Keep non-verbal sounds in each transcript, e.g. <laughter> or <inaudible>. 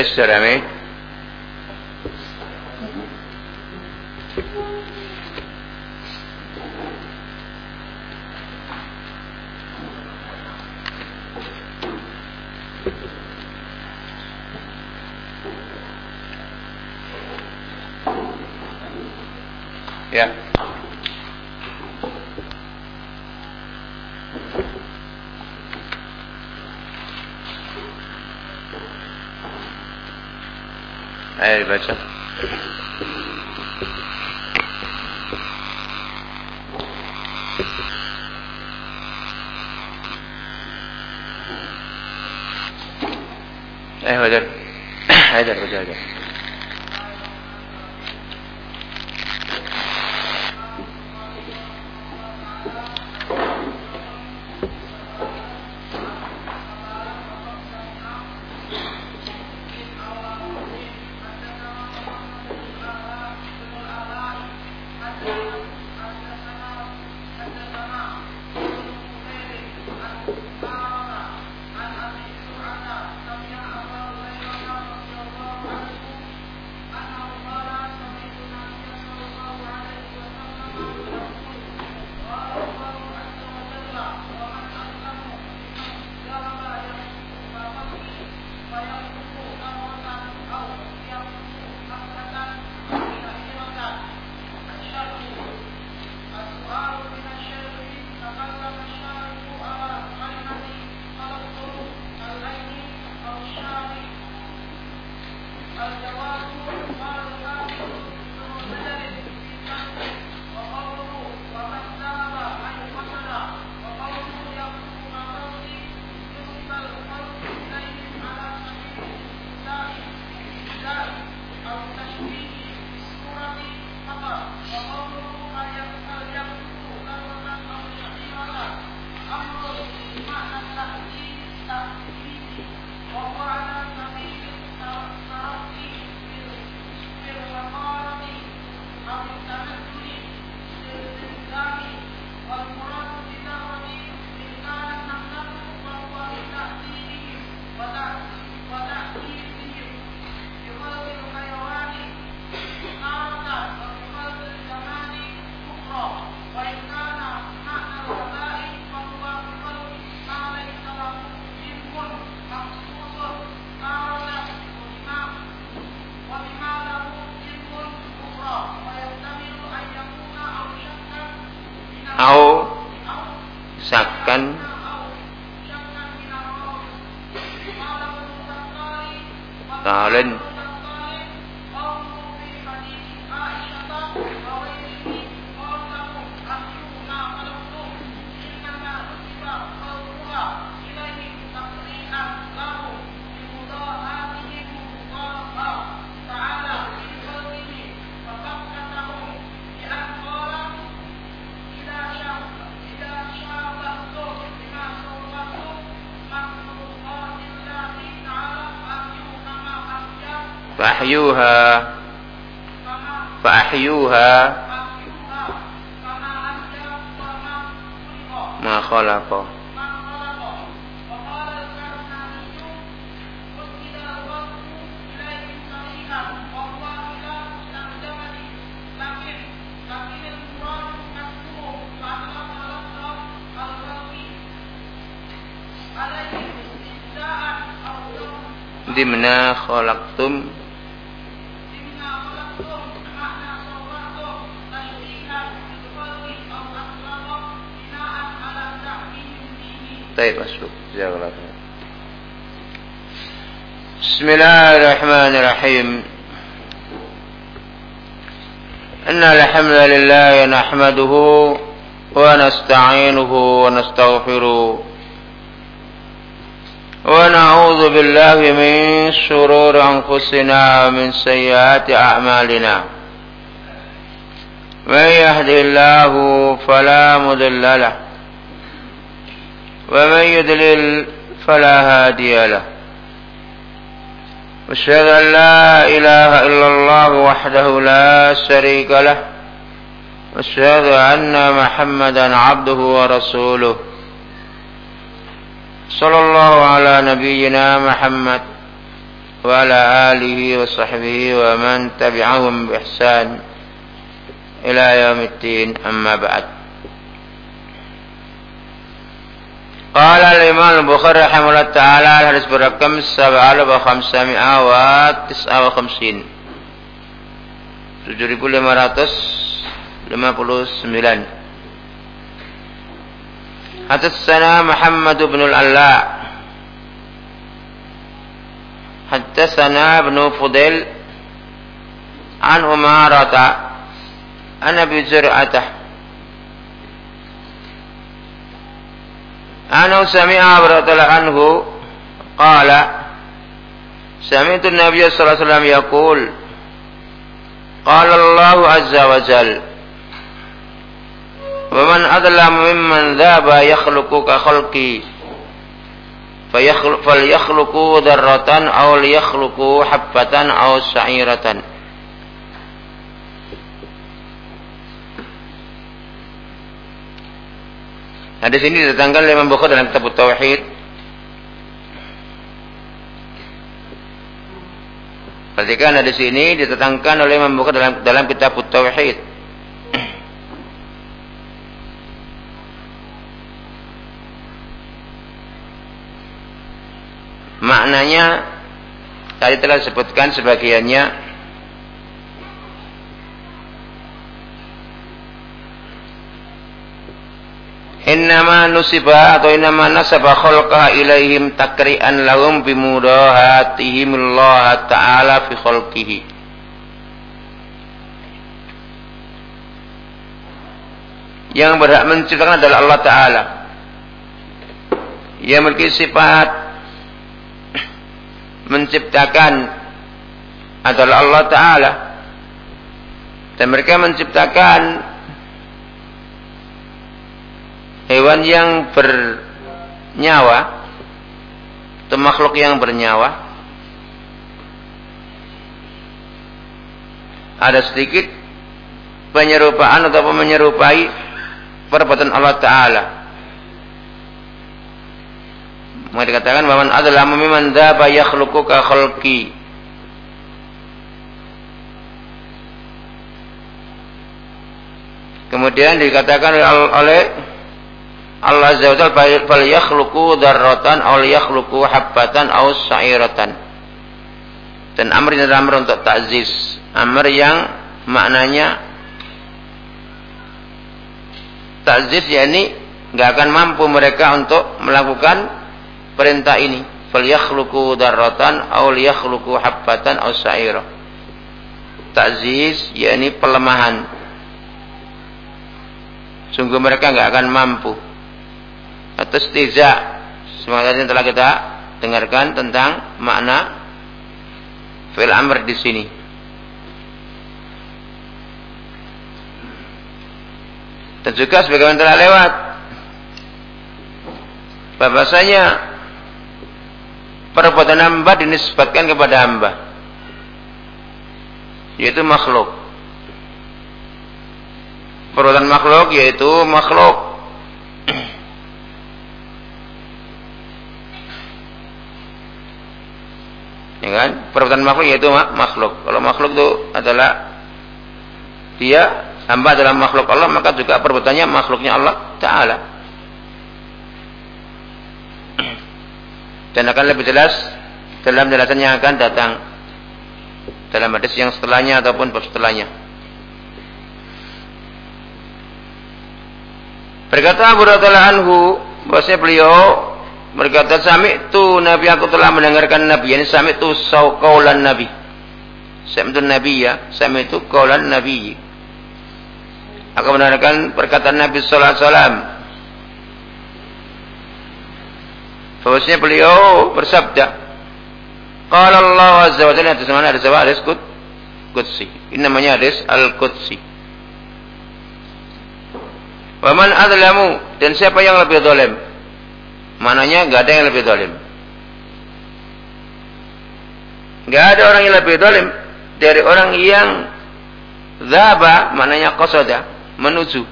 السلامي Ayo dibaca. Eh, Hajar. Hajar, فأحيوها فأحيوها ما خلق dimna khalaqtum طيب أسلوب. جزاك الله خير. بسم الله الرحمن الرحيم. إن الحمد لله نحمده ونستعينه ونستغفره ونعوذ بالله من شرور أنفسنا ومن سيئات أعمالنا. من يهده الله فلا مضل له ومن يدلل فلا هادي له. أشهد أن لا إله إلا الله وحده لا شريك له. أشهد أن محمدا عبده ورسوله. صلى الله على نبينا محمد وعلى آله وصحبه ومن تبعهم بإحسان إلى يوم الدين. أما بعد. قال الإمام البخاري رحمه الله تعالى الحديث برقم سبعة وخمسمائة وتسعة وخمسين. تجري لما مراتس لما بلوس ميلان. حدثنا محمد بن الألاء حدثنا بن فضيل عن أمارة أنا أبي زرعته أنه سمع الله عنه قال سمعت النبي صلى الله عليه وسلم يقول قال الله عز وجل ومن أظلم ممن ذاب يخلق كخلقي فليخلقوا ذرة أو ليخلقوا حبة أو سعيرة Hadis ini didatangkan oleh Imam Bukhari dalam kitab Tauhid. Perhatikan hadis ini didatangkan oleh Imam Bukhari dalam dalam kitab Tauhid. Maknanya tadi telah disebutkan sebagiannya Innama nusiba atau innama nasaba khalqa ilaihim takri'an lahum bimudahatihim Allah Ta'ala fi khalqihi. Yang berhak menciptakan adalah Allah Ta'ala. Yang memiliki sifat menciptakan adalah Allah Ta'ala. Dan mereka menciptakan hewan yang bernyawa atau makhluk yang bernyawa ada sedikit penyerupaan atau menyerupai perbuatan Allah Ta'ala maka dikatakan waman adalah mimman dzaba yakhluqu ka. Kemudian dikatakan oleh Allah Azza wa Jalla fal yakhluqu dzarratan aw yakhluqu habbatan aw sa'iratan. Dan amr ini adalah amr untuk ta'ziz. Amr yang maknanya ta'ziz yakni enggak akan mampu mereka untuk melakukan perintah ini falyakhluqu darratan aw liyakhluqu habbatan aw sa'ira ta'ziz yakni pelemahan sungguh mereka enggak akan mampu atau istiza. Semangat yang telah kita dengarkan tentang makna fil amr di sini. Dan juga sebagaimana telah lewat. Bahwasanya perbuatan hamba dinisbatkan kepada hamba. Yaitu makhluk. Perbuatan makhluk yaitu makhluk <clears throat> ya kan? Perbuatan makhluk yaitu makhluk. Kalau makhluk itu adalah dia hamba adalah makhluk Allah maka juga perbuatannya makhluknya Allah Ta'ala. Dan akan lebih jelas dalam jelasan yang akan datang. Dalam hadis yang setelahnya ataupun setelahnya. Berkata Abu Radhiallahu anhu bahwasanya beliau berkata sami tu Nabi aku telah mendengarkan Nabi ini sami tu kaulan Nabi. Sami tu Nabi ya, sami tu kaulan Nabi. Aku mendengarkan perkataan Nabi sallallahu alaihi wasallam bahwasanya beliau bersabda Qala Allah Azza wa Jalla atas mana ada sebuah hadis qud. Ini namanya hadis al-qudsi. Wa man adlamu dan siapa yang lebih zalim? Mananya enggak ada yang lebih zalim. Enggak ada orang yang lebih zalim dari orang yang zaba mananya qasada menuju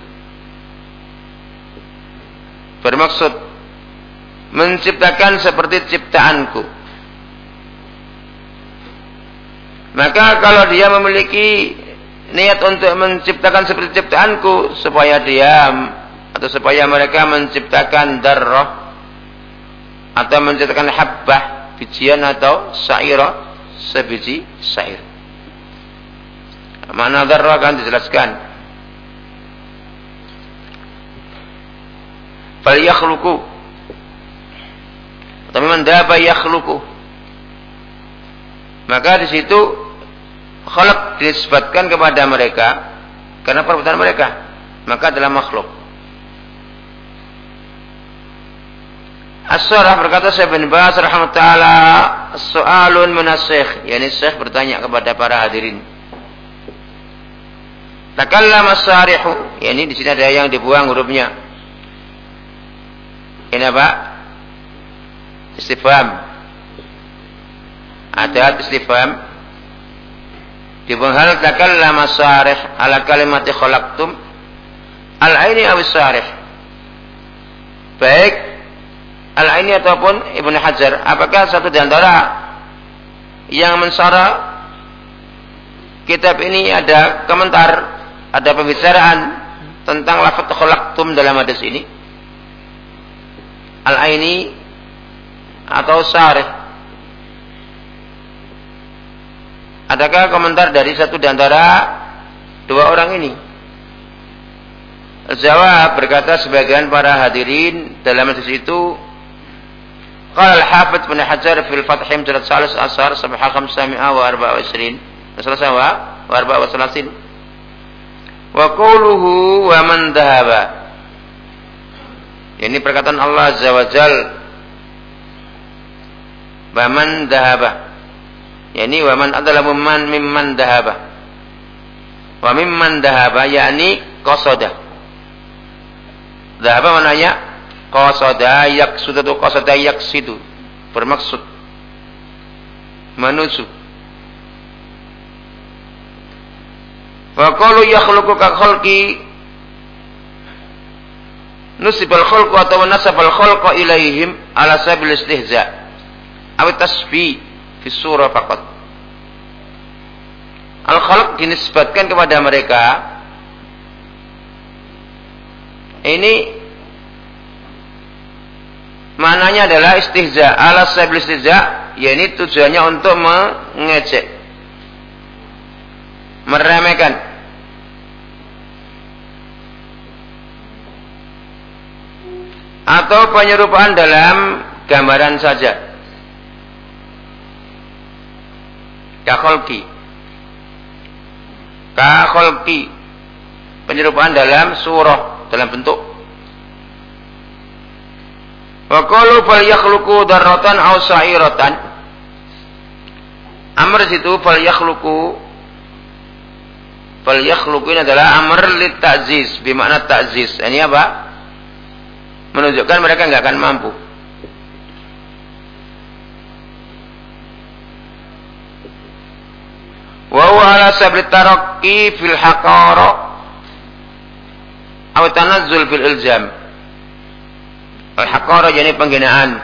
bermaksud menciptakan seperti ciptaanku. Maka kalau dia memiliki niat untuk menciptakan seperti ciptaanku supaya diam atau supaya mereka menciptakan darah atau menciptakan habbah bijian atau syairah sebiji syair. Mana darah akan dijelaskan. Fal yakhluqu. Tapi man daba yakhluqu. Maka di situ khalaq disebutkan kepada mereka. Karena perbuatan mereka. Maka adalah makhluk As-Surah berkata Syekh bin Baz rahimahullah soalun menasikh yakni Syekh bertanya kepada para hadirin. Takallama sarihu yakni di sini ada yang dibuang hurufnya. Ini apa? Istifham. Ada istifham. Dibuang hal takallama sarih ala kalimati khalaqtum al-aini aw sarih. Baik al-aini ataupun Ibnu Hajar, apakah satu di antara yang mensara kitab ini ada komentar, ada pembicaraan tentang lafaz khalaqtum dalam hadis ini? Al-aini atau sarih Adakah komentar dari satu di antara dua orang ini? Jawab berkata sebagian para hadirin dalam hadis itu Wa Arba'a wa Isrin Selesai wa Wa Arba'a wa Salasin Wa qawluhu wa man dahaba Ini perkataan Allah Azza wa Jal. Wa man dahaba yakni wa man adalah man mimman dahaba wa mimman dahaba yakni qasada dahaba mananya qasada yaksudu atau qasada yaksidu bermaksud menuju wa qalu yakhluqu ka khalqi nusibal khalqu atau nasabal khalqa ilaihim ala sabil istihza. Aw tasbih fi surah faqat. Al-khalq dinisbatkan kepada mereka ini mananya adalah istihza ala sabil istihza yakni tujuannya untuk mengejek meremehkan atau penyerupaan dalam gambaran saja Kakolki. Kakolki. Penyerupaan dalam surah. Dalam bentuk. Wa qalu fal yakhluqu darratan aw sa'iratan. Amr situ fal yakhluqu fal yakhluqu ini adalah amr lit ta'ziz bermakna ta'ziz. Ini apa? Menunjukkan mereka enggak akan mampu. wa huwa ala sabri tarakki fil haqara aw tanazzul fil ilzam al haqara jadi penghinaan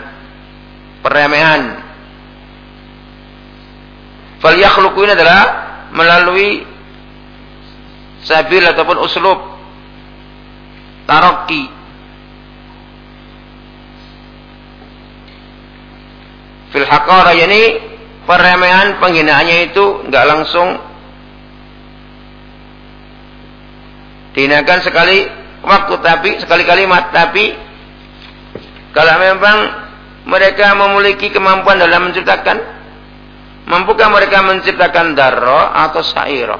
peremehan. Fal yakhluqu ini adalah melalui sabil ataupun uslub tarakki fil haqara yani peremehan penghinaannya itu nggak langsung dihinakan sekali waktu tapi sekali kalimat tapi kalau memang mereka memiliki kemampuan dalam menciptakan mampukah mereka menciptakan darro atau sairo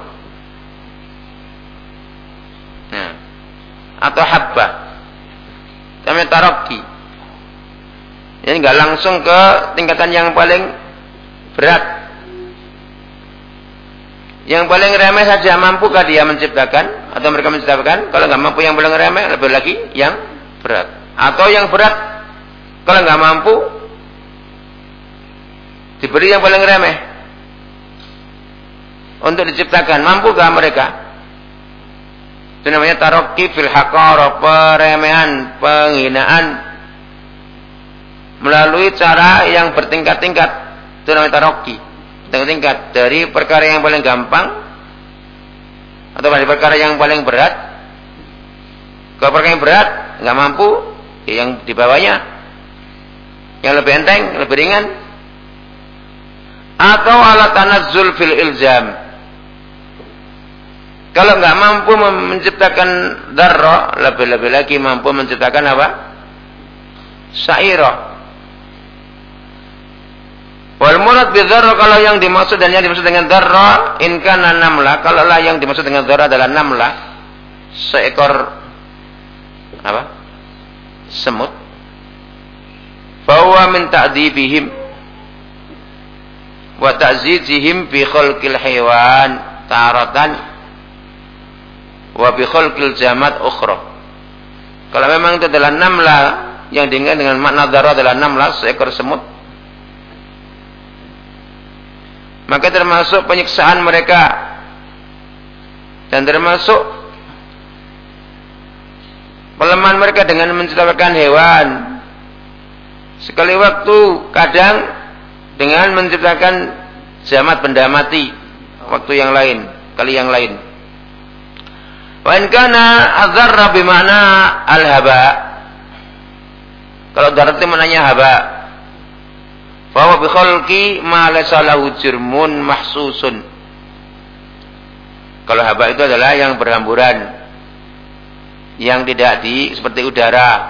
nah, atau habba kami taroki ini nggak langsung ke tingkatan yang paling berat. Yang paling remeh saja mampukah dia menciptakan atau mereka menciptakan? Kalau nggak mampu yang paling remeh, lebih lagi yang berat. Atau yang berat, kalau nggak mampu diberi yang paling remeh untuk diciptakan. Mampukah mereka? Itu namanya taroki fil hakar, peremehan, penghinaan melalui cara yang bertingkat-tingkat. Itu namanya taroki. Tingkat-tingkat dari perkara yang paling gampang atau dari perkara yang paling berat. Kalau perkara yang berat nggak mampu, ya yang di bawahnya yang lebih enteng, lebih ringan. Atau alat tanazzul fil ilzam. Kalau nggak mampu menciptakan darro, lebih-lebih lagi mampu menciptakan apa? Sa'iro. Wal murad bidzarra kalau yang dimaksud dan yang dimaksud dengan dzarra in kana namla kalau lah yang dimaksud dengan dzarra adalah namla seekor apa? semut bahwa min ta'dibihim wa ta'zizihim bi khalqil haywan taratan wa bi khalqil jamat ukhra. Kalau memang itu adalah namla yang diingat dengan makna dzarra adalah namla seekor semut. Maka termasuk penyiksaan mereka dan termasuk pelemahan mereka dengan menciptakan hewan sekali waktu kadang dengan menciptakan jamat benda mati waktu yang lain kali yang lain wa in kana adzarra bimana al-haba kalau darat itu menanya haba bahwa bi khalqi ma laysa lahu jirmun mahsusun. Kalau haba itu adalah yang berhamburan. Yang tidak di seperti udara.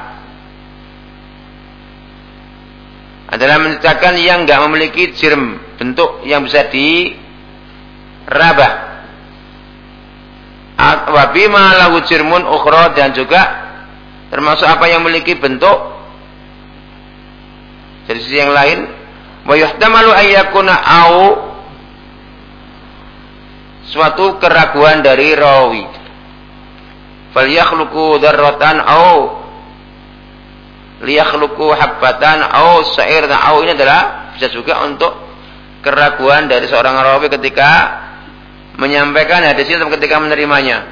Adalah menciptakan yang enggak memiliki jirm, bentuk yang bisa diraba. Wa bima lahu jirmun ukhra dan juga termasuk apa yang memiliki bentuk dari sisi yang lain wa yuhtamalu au suatu keraguan dari rawi fal yakhluqu dzarratan au liyakhluqu habbatan au sa'irna au ini adalah bisa juga untuk keraguan dari seorang rawi ketika menyampaikan hadis itu ketika menerimanya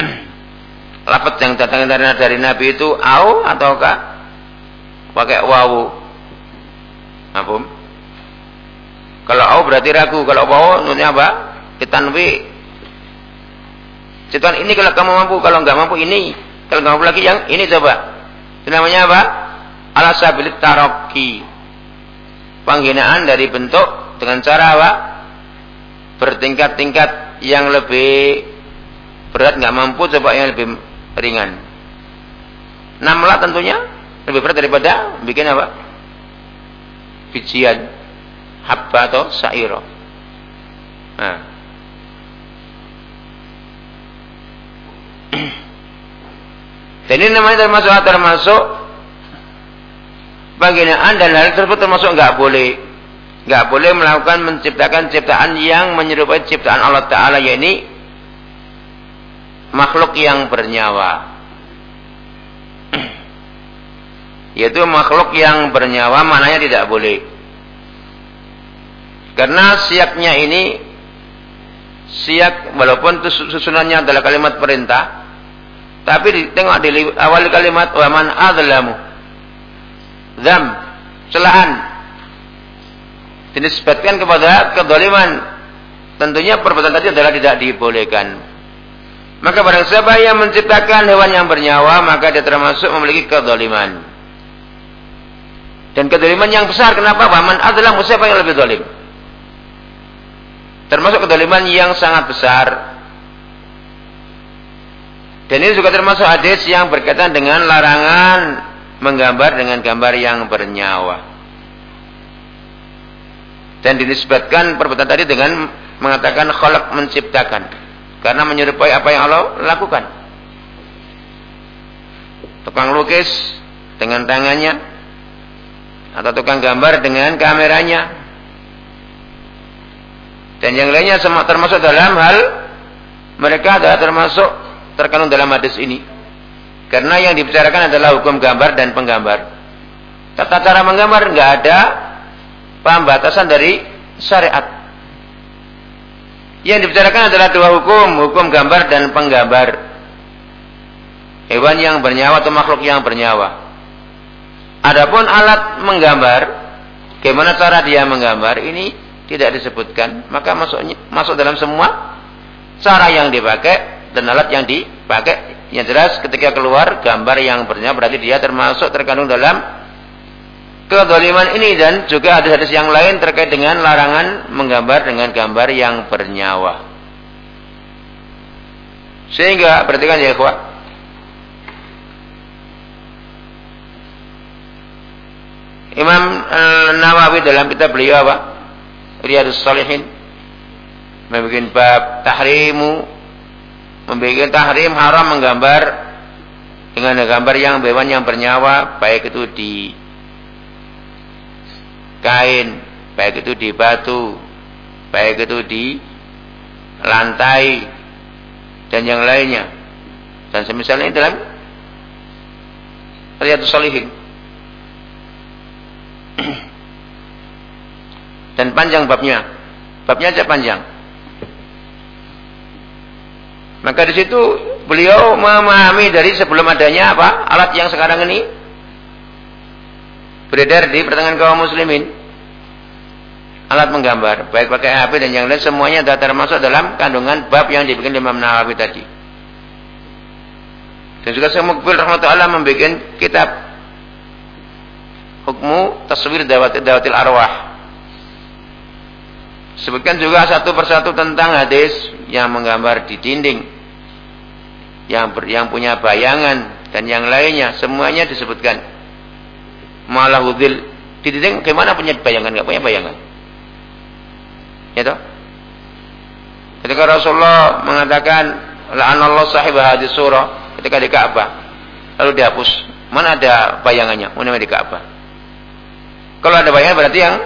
<clears throat> lafaz yang datang dari, dari Nabi itu au ataukah pakai wawu. Apa? Kalau au berarti ragu, kalau wawu nunnya apa? Ditanwi. Cetan ini kalau kamu mampu, kalau enggak mampu ini. Kalau mampu lagi yang ini coba. Itu namanya apa? Alasabilit taroki. Penghinaan dari bentuk dengan cara apa? Bertingkat-tingkat yang lebih berat nggak mampu coba yang lebih ringan. Namlah tentunya lebih berat daripada bikin apa? Bijian habba atau sairo. Nah. <clears throat> Dan ini namanya termasuk termasuk penghinaan dan hal tersebut termasuk nggak boleh. Nggak boleh melakukan menciptakan ciptaan yang menyerupai ciptaan Allah Taala yakni makhluk yang bernyawa. <clears throat> Yaitu makhluk yang bernyawa maknanya tidak boleh. Karena siaknya ini siak walaupun susunannya adalah kalimat perintah tapi tengok di awal kalimat waman adlamu zam celahan dinisbatkan kepada kedoliman tentunya perbuatan tadi adalah tidak dibolehkan maka barang siapa yang menciptakan hewan yang bernyawa maka dia termasuk memiliki kedoliman dan kedoliman yang besar. Kenapa? Waman adalah siapa yang lebih dolim. Termasuk kedoliman yang sangat besar. Dan ini juga termasuk hadis yang berkaitan dengan larangan menggambar dengan gambar yang bernyawa. Dan dinisbatkan perbuatan tadi dengan mengatakan kholak menciptakan. Karena menyerupai apa yang Allah lakukan. Tukang lukis dengan tangannya atau tukang gambar dengan kameranya dan yang lainnya termasuk dalam hal mereka adalah termasuk terkandung dalam hadis ini. Karena yang dibicarakan adalah hukum gambar dan penggambar. Tata cara menggambar nggak ada pembatasan dari syariat. Yang dibicarakan adalah dua hukum hukum gambar dan penggambar. Hewan yang bernyawa atau makhluk yang bernyawa. Adapun alat menggambar, bagaimana cara dia menggambar ini tidak disebutkan, maka masuknya masuk dalam semua cara yang dipakai dan alat yang dipakai. Yang jelas ketika keluar gambar yang bernyawa berarti dia termasuk terkandung dalam kedoliman ini dan juga ada hadis yang lain terkait dengan larangan menggambar dengan gambar yang bernyawa. Sehingga perhatikan ya ikhwah. Imam Nawawi dalam kitab beliau apa? Riyadus Salihin membuat bab tahrimu membuat tahrim haram menggambar dengan gambar yang hewan yang bernyawa baik itu di kain, baik itu di batu, baik itu di lantai dan yang lainnya. Dan semisalnya dalam Riyadus Salihin. <clears throat> dan panjang babnya. Babnya aja panjang. Maka di situ beliau memahami dari sebelum adanya apa? Alat yang sekarang ini. Beredar di pertengahan kaum muslimin. Alat menggambar. Baik pakai HP dan yang lain semuanya sudah termasuk dalam kandungan bab yang dibikin Imam Nawawi tadi. Dan juga saya Mukbil rahmatullah membuat kitab hukmu taswir dawatil, dawatil arwah. Sebutkan juga satu persatu tentang hadis yang menggambar di dinding yang ber, yang punya bayangan dan yang lainnya semuanya disebutkan. Malah udil. Di dinding gimana punya bayangan? Nggak punya bayangan. Ya toh? Ketika Rasulullah mengatakan la'anallah sahibah hadis surah ketika di Ka'bah lalu dihapus. Mana ada bayangannya? Mana di Ka'bah? Kalau ada bayangan berarti yang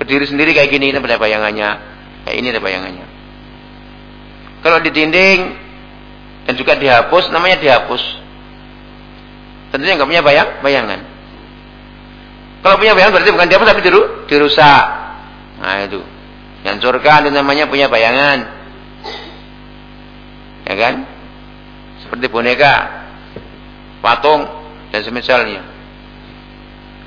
berdiri sendiri kayak gini ini ada bayangannya kayak ini ada bayangannya kalau di dinding dan juga dihapus namanya dihapus Tentunya nggak punya bayang, bayangan. Kalau punya bayangan berarti bukan dihapus tapi diru, dirusak. Nah itu. Hancurkan itu namanya punya bayangan. Ya kan? Seperti boneka, patung dan semisalnya.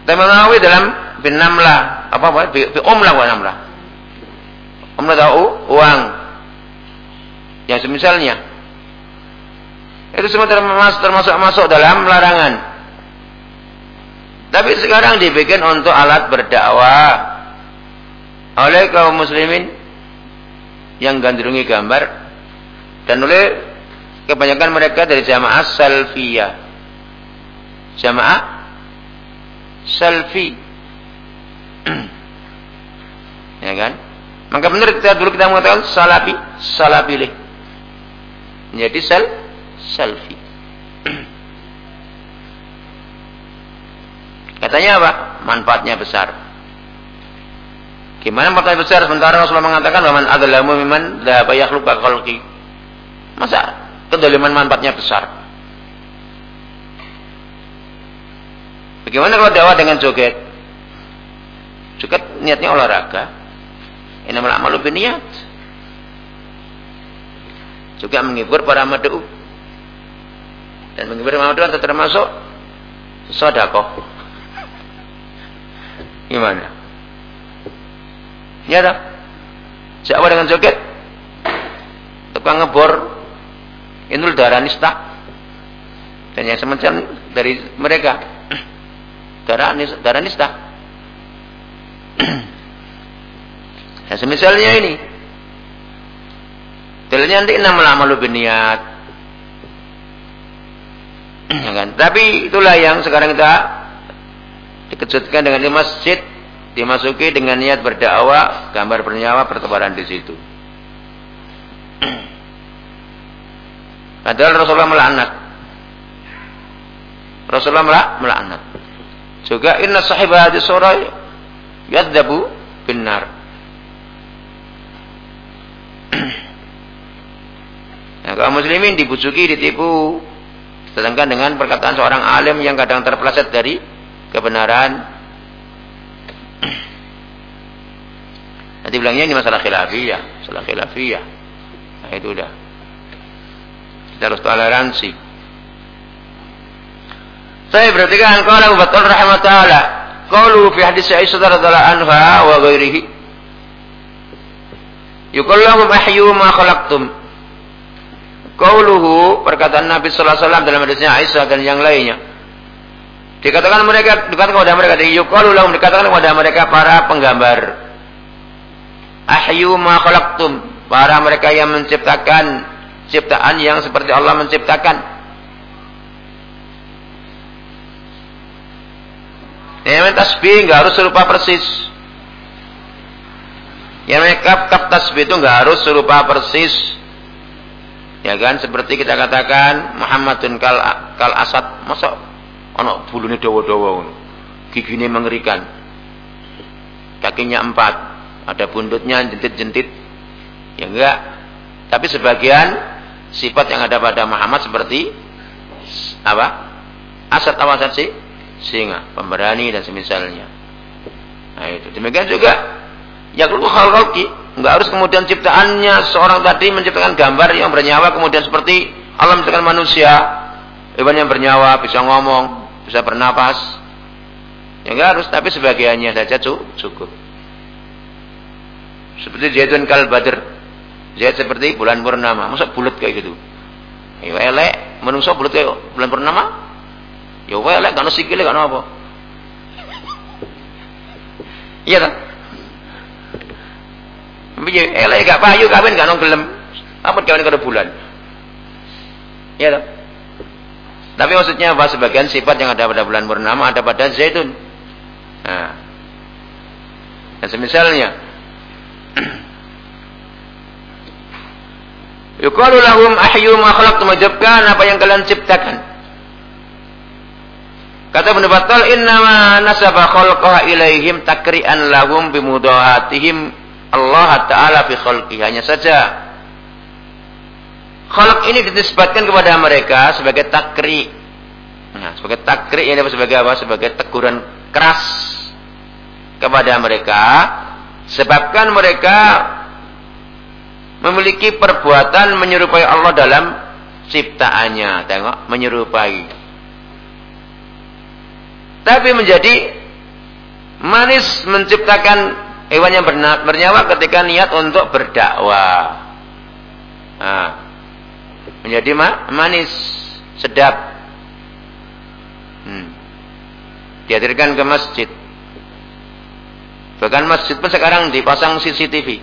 Tapi dalam bin namlah apa apa bi, bi umlah wa. Umlah tahu uang yang semisalnya itu semua termasuk, termasuk masuk dalam larangan. Tapi sekarang dibikin untuk alat berdakwah oleh kaum muslimin yang gandrungi gambar dan oleh kebanyakan mereka dari jamaah salfiyah. Jamaah salfi. <clears throat> ya kan? Maka benar kita dulu kita mengatakan salafi, salafilih. Menjadi sal selfie. <clears throat> Katanya apa? Manfaatnya besar. Gimana manfaatnya besar? Sementara Rasulullah mengatakan bahwa adzalamu mimman la yakhluq khalqi. Masa kedoliman manfaatnya besar? Bagaimana kalau dakwah dengan joget? Joget niatnya olahraga. Innamal a'malu binniyat. Juga menghibur para mad'u. Dan menghibur Muhammad itu termasuk sodakoh. Gimana? Ya dah. Siapa dengan joget? Tukang ngebor Inul darah nista dan yang semacam dari mereka <clears throat> darah darah Dan semisalnya ini Dalilnya nanti enam lama lebih niat ya kan? Tapi itulah yang sekarang kita dikejutkan dengan di masjid dimasuki dengan niat berdakwah, gambar bernyawa pertebaran di situ. <clears throat> Padahal Rasulullah melaknat. Rasulullah melaknat. Juga inna sahibah hadis surah yadzabu binar. Nah, kaum muslimin dibujuki, ditipu, Sedangkan dengan perkataan seorang alim yang kadang terpeleset dari kebenaran. Nanti bilangnya ini masalah khilafiyah, masalah khilafiyah. Nah itu udah. Kita harus toleransi. Tapi berarti kan kalau betul rahmat taala. Qalu fi hadis Aisyah radhiyallahu anha wa ghairihi. Yuqallahum ahyu ma khalaqtum. Qauluhu perkataan Nabi sallallahu alaihi wasallam dalam hadisnya Aisyah dan yang lainnya. Dikatakan mereka dikatakan kepada mereka yuqalu lahum dikatakan kepada mereka para penggambar. Ahyu ma khalaqtum. Para mereka yang menciptakan ciptaan yang seperti Allah menciptakan. Yang tasbih nggak harus serupa persis. Yang kap kap tasbih itu nggak harus serupa persis. Ya kan? Seperti kita katakan Muhammadun kal kal asad masa ono bulunya dawa-dawa giginya mengerikan. Kakinya empat. Ada buntutnya jentit-jentit. Ya enggak? Tapi sebagian sifat yang ada pada Muhammad seperti apa? Asad asad sih? Singa, pemberani dan semisalnya. Nah itu. Demikian juga ya kalau hal khalqi, enggak harus kemudian ciptaannya seorang tadi menciptakan gambar yang bernyawa kemudian seperti Allah menciptakan manusia, hewan yang bernyawa, bisa ngomong, bisa bernapas. Ya enggak harus, tapi sebagiannya saja cukup. Seperti zaitun kal badr. Seperti bulan purnama. Masa bulat kayak gitu? Ya elek, manusia bulat kayak bulan purnama? Ya wae lek kan sikile kan apa? Iya kan? Piye elek gak payu kawin gak nong gelem. Apa kawin kada bulan? Iya kan? Tapi maksudnya apa? Sebagian sifat yang ada pada bulan purnama ada pada zaitun. Nah. Dan semisalnya <clears throat> Yuqalu lahum ahyu ma khalaqtum apa yang kalian ciptakan. Kata Ibnu Battal innama nasaba khalqaha ilaihim takri'an lahum bimudahatihim Allah taala fi khalqi. Saja. Khalq ini dinisbatkan kepada mereka sebagai takri nah, sebagai takri ini sebagai apa? Sebagai teguran keras kepada mereka. Sebabkan mereka memiliki perbuatan menyerupai Allah dalam ciptaannya. Tengok menyerupai. Tapi menjadi manis menciptakan hewan yang bernyawa ketika niat untuk berdakwah. Nah, menjadi ma manis, sedap. Hmm. Dihadirkan ke masjid. Bahkan masjid pun sekarang dipasang CCTV.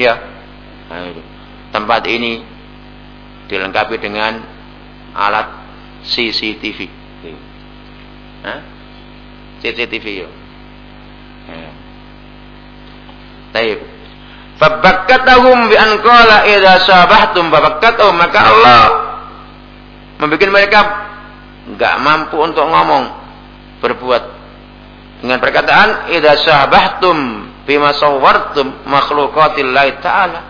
Ya. Nah. Tempat ini dilengkapi dengan alat CCTV. Hah? CCTV yo. Ya. Taib. Fabakkatahum bi an qala idza sabahtum fabakkatahum maka Allah membuat mereka enggak mampu untuk ngomong berbuat dengan perkataan idza sabahtum bima sawwartum makhluqatillahi ta'ala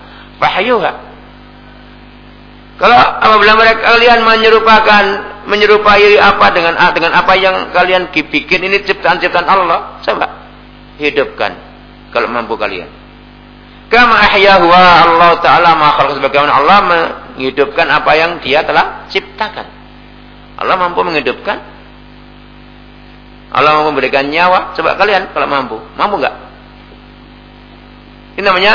fahyuha kalau apabila mereka kalian menyerupakan menyerupai apa dengan dengan apa yang kalian bikin ini ciptaan-ciptaan Allah. Coba hidupkan kalau mampu kalian. Kama ahyahu Allah taala makhluk sebagaimana Allah menghidupkan apa yang Dia telah ciptakan. Allah mampu menghidupkan. Allah mampu memberikan nyawa. Coba kalian kalau mampu, mampu enggak? Ini namanya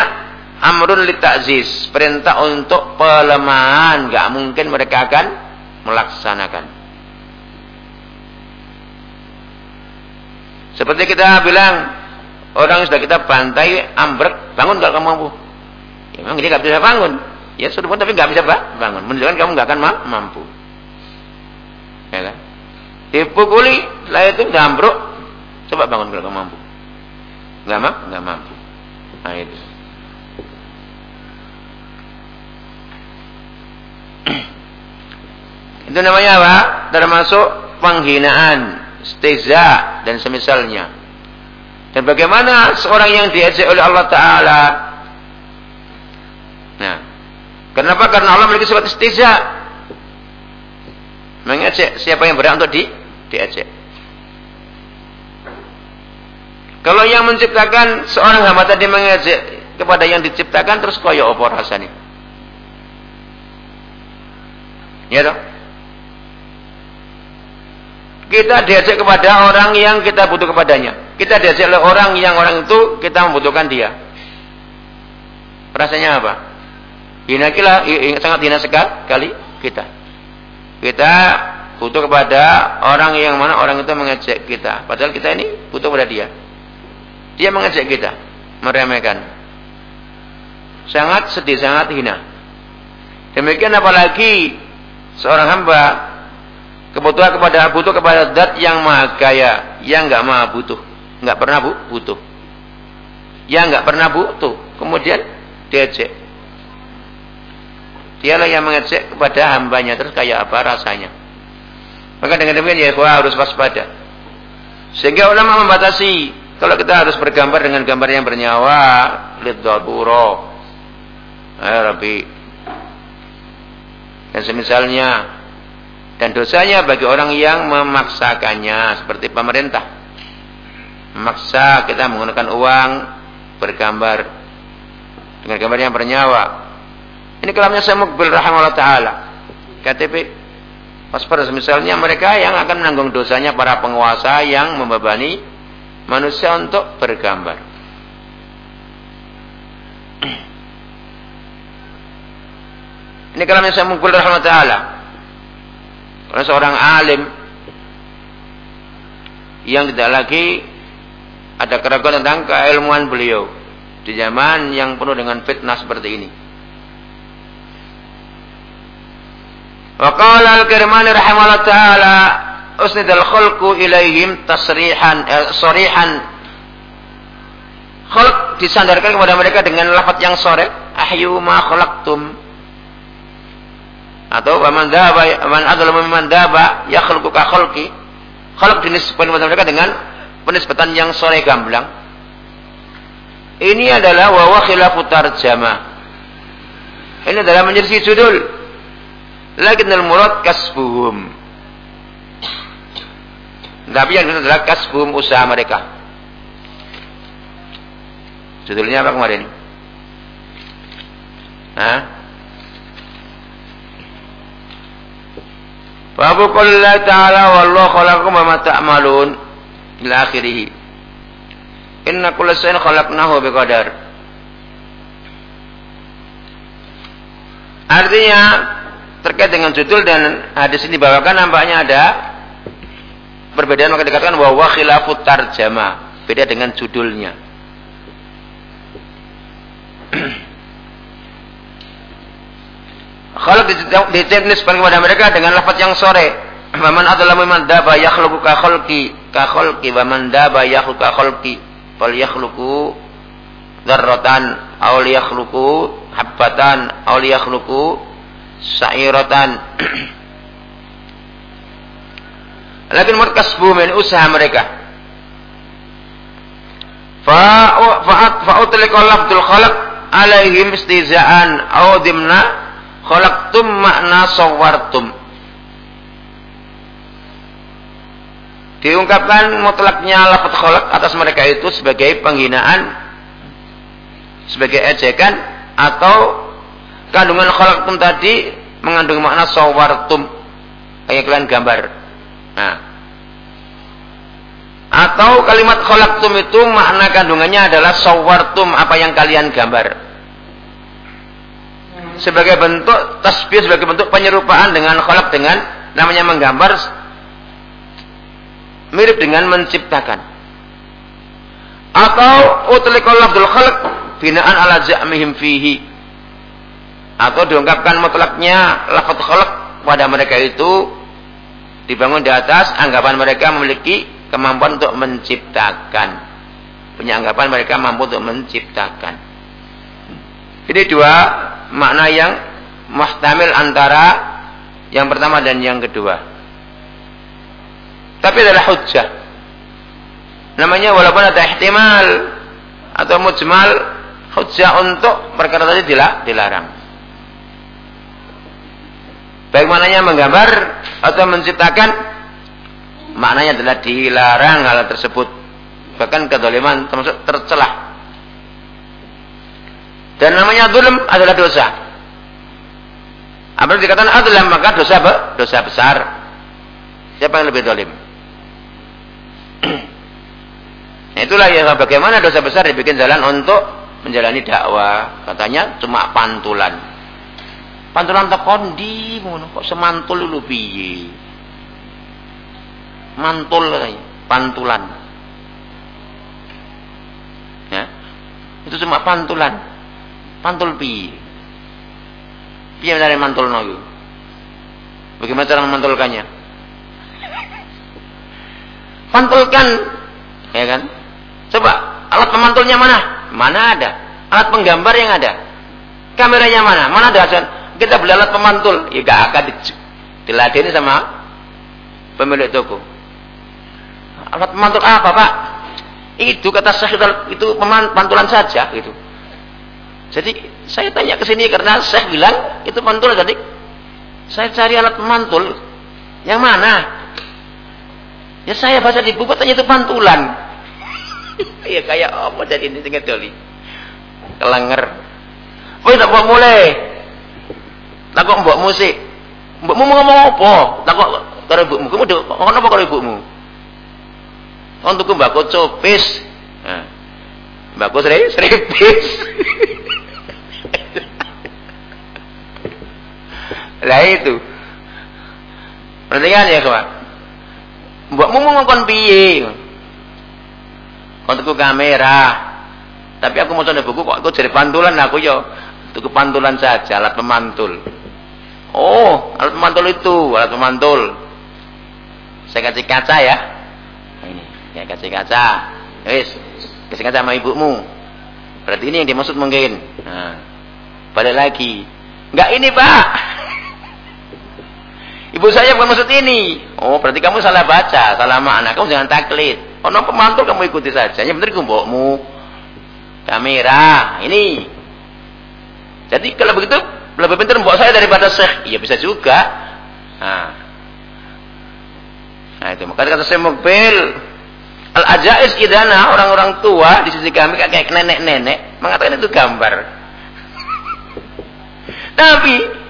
amrun li ta'ziz, perintah untuk pelemahan. Enggak mungkin mereka akan melaksanakan. Seperti kita bilang, orang sudah kita bantai, ambrek, bangun kalau kamu mampu. Ya, memang dia nggak bisa bangun. Ya sudah pun tapi nggak bisa bangun. Menunjukkan kamu nggak akan mampu. Ya kan? Dipukuli, setelah itu ambruk, coba bangun kalau kamu mampu. Nggak mampu, mampu. Nah itu. <clears throat> Itu namanya apa? Termasuk penghinaan, steza dan semisalnya. Dan bagaimana seorang yang diajak oleh Allah Ta'ala Nah Kenapa? Karena Allah memiliki sifat istiza Mengajak siapa yang berhak untuk di, diajak Kalau yang menciptakan seorang hamba tadi mengajak kepada yang diciptakan terus koyo apa rasanya? Ya toh? Kita diajak kepada orang yang kita butuh kepadanya. Kita diajak oleh orang yang orang itu kita membutuhkan dia. Rasanya apa? Hina kila, sangat hina sekali kita. Kita butuh kepada orang yang mana orang itu mengajak kita. Padahal kita ini butuh kepada dia. Dia mengajak kita, meremehkan. Sangat sedih, sangat hina. Demikian apalagi seorang hamba kebutuhan kepada butuh kepada zat yang maha kaya, yang enggak maha butuh, enggak pernah bu, butuh. Yang enggak pernah butuh, kemudian diajak. Dialah yang mengejek kepada hambanya terus kayak apa rasanya. Maka dengan demikian ya harus waspada. Sehingga ulama membatasi kalau kita harus bergambar dengan gambar yang bernyawa, lidaburo. Eh, Rabbi. Dan semisalnya dan dosanya bagi orang yang memaksakannya seperti pemerintah. Memaksa kita menggunakan uang bergambar dengan gambar yang bernyawa. Ini kalamnya saya mukbil rahimahullah taala. KTP Waspada misalnya mereka yang akan menanggung dosanya para penguasa yang membebani manusia untuk bergambar. Ini kalamnya saya mukbil rahimahullah taala. Karena seorang alim yang tidak lagi ada keraguan tentang keilmuan beliau di zaman yang penuh dengan fitnah seperti ini. Wa qala al-Kirmani rahimahullah taala usnid al-khalqu ilaihim tasrihan eh, sorihan khalq disandarkan kepada mereka dengan lafaz yang sore ahyu ma khalaqtum atau waman daba man adalah mimman daba yakhluqu ka khalqi. Khalq dinisbahkan kepada mereka dengan penisbatan yang sore gamblang. Ini adalah wa wa khilafu tarjamah ini adalah menyelisih judul. Lakin al murad kasbuhum. Tapi yang itu adalah kasbuhum usaha mereka. Judulnya apa kemarin? Hah? Babu qulillah ta'ala wallahu khalaqakum wa ma ta'malun ila akhirih. Inna kulla shay'in khalaqnahu biqadar. Artinya terkait dengan judul dan hadis ini bawakan nampaknya ada perbedaan maka dikatakan bahwa khilafut tarjama beda dengan judulnya. Khalq dijeniskan kepada mereka dengan lafaz yang sore. Waman adalah man daba yakhluqu ka khalqi ka khalqi wa man daba yakhluqu ka khalqi fal yakhluqu dzarratan aw yakhluqu habbatan aw yakhluqu sa'iratan. <clears throat> Lakin merkas bumi usaha mereka. Fa fa fa utliqa lafdul khalq alaihim istizaan aw dimna khalaqtum makna sawartum diungkapkan mutlaknya lafaz khalaq atas mereka itu sebagai penghinaan sebagai ejekan atau kandungan khalaqtum tadi mengandung makna sawartum kayak kalian gambar. Nah. Atau kalimat khalaqtum itu makna kandungannya adalah sawartum apa yang kalian gambar sebagai bentuk tasbih sebagai bentuk penyerupaan dengan kholak dengan namanya menggambar mirip dengan menciptakan. Atau utlikul lafdul khalq binaan ala za'mihim fihi. Atau diungkapkan mutlaknya lafaz khalq pada mereka itu dibangun di atas anggapan mereka memiliki kemampuan untuk menciptakan. Punya anggapan mereka mampu untuk menciptakan ini dua makna yang muhtamil antara yang pertama dan yang kedua. Tapi adalah hujjah. Namanya walaupun ada ihtimal atau mujmal hujjah untuk perkara tadi dilarang. Baik maknanya menggambar atau menciptakan maknanya adalah dilarang hal tersebut. Bahkan kedoliman termasuk tercelah dan namanya zulm adalah dosa. Apabila dikatakan adlam maka dosa apa? dosa besar. Siapa yang lebih dolim? <clears throat> itulah ya bagaimana dosa besar dibikin jalan untuk menjalani dakwah. Katanya cuma pantulan. Pantulan tak kondi, kok semantul lu piye? Mantul katanya, pantulan. Ya. Itu cuma pantulan Pantul piye? Piye dari mantul no Bagaimana cara memantulkannya? Pantulkan, ya kan? Coba alat pemantulnya mana? Mana ada? Alat penggambar yang ada. Kameranya mana? Mana ada Hasan? Kita beli alat pemantul, ya gak akan diladeni sama pemilik toko. Alat pemantul apa, Pak? Itu kata Syekh itu pemantulan saja gitu. Jadi saya tanya ke sini karena Syekh bilang itu mantul jadi saya cari alat pemantul yang mana? Ya saya baca di buku tanya itu pantulan. <laughs> Iya kayak apa jadi ini tinggal doli. Kelenger. Oh tak buat mulai. Tak kok buat musik. Mbakmu mau ngomong apa? Tak kok karo ibumu. Kamu ngomong apa karo ibumu? Untuk mbakku copis. Nah. Mbakku seripis. <laughs> lah itu. Perhatikan ya kawan. Mbakmu mau ngomong piye? untuk kamera. Tapi aku mau buku kok aku jadi pantulan aku yo. Tuku pantulan saja, alat pemantul. Oh, alat pemantul itu, alat pemantul. Saya kasih kaca ya. Ini, ya kasih kaca. Wis, kasih kaca sama ibumu. Berarti ini yang dimaksud mungkin. Nah, balik lagi. Enggak ini, Pak. <laughs> Ibu saya bukan maksud ini. Oh, berarti kamu salah baca, salah makna. Kamu jangan taklid. Ono pemantul kamu ikuti saja. Yang penting kumbokmu. Kamera. Ini. Jadi kalau begitu lebih pintar mbok saya daripada Syekh. Iya bisa juga. Nah. Nah itu maka kata Syekh Mukbil Al-ajais idana orang-orang tua di sisi kami kayak nenek-nenek mengatakan itu gambar. <laughs> Tapi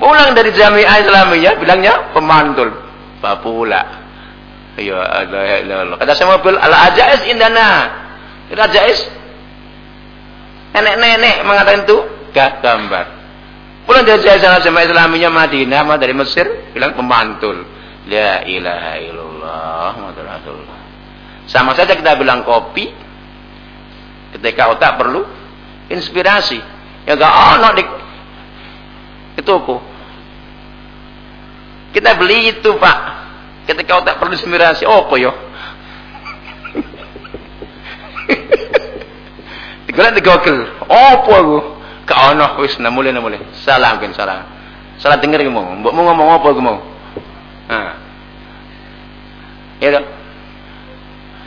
pulang dari Jamiah Islamiyah bilangnya pemantul. Papula. Ya Allah ya Allah. Kata saya mobil al ajais indana. Itu ajais. Nenek-nenek mengatakan itu gak gambar. Pulang dari sana sama Islaminya Madinah, mah dari Mesir, bilang pemantul. La ilaha illallah Rasulullah. Sama saja kita bilang kopi, ketika otak perlu inspirasi. Ya gak ono di itu. Kita beli itu pak ketika otak perlu inspirasi apa yo Digulan di Google. Apa aku? Ka ono wis na mulai na mulai. Salah mungkin salah. Denger ki mau. Ngomong apa aku mau? Nah. Ya dong.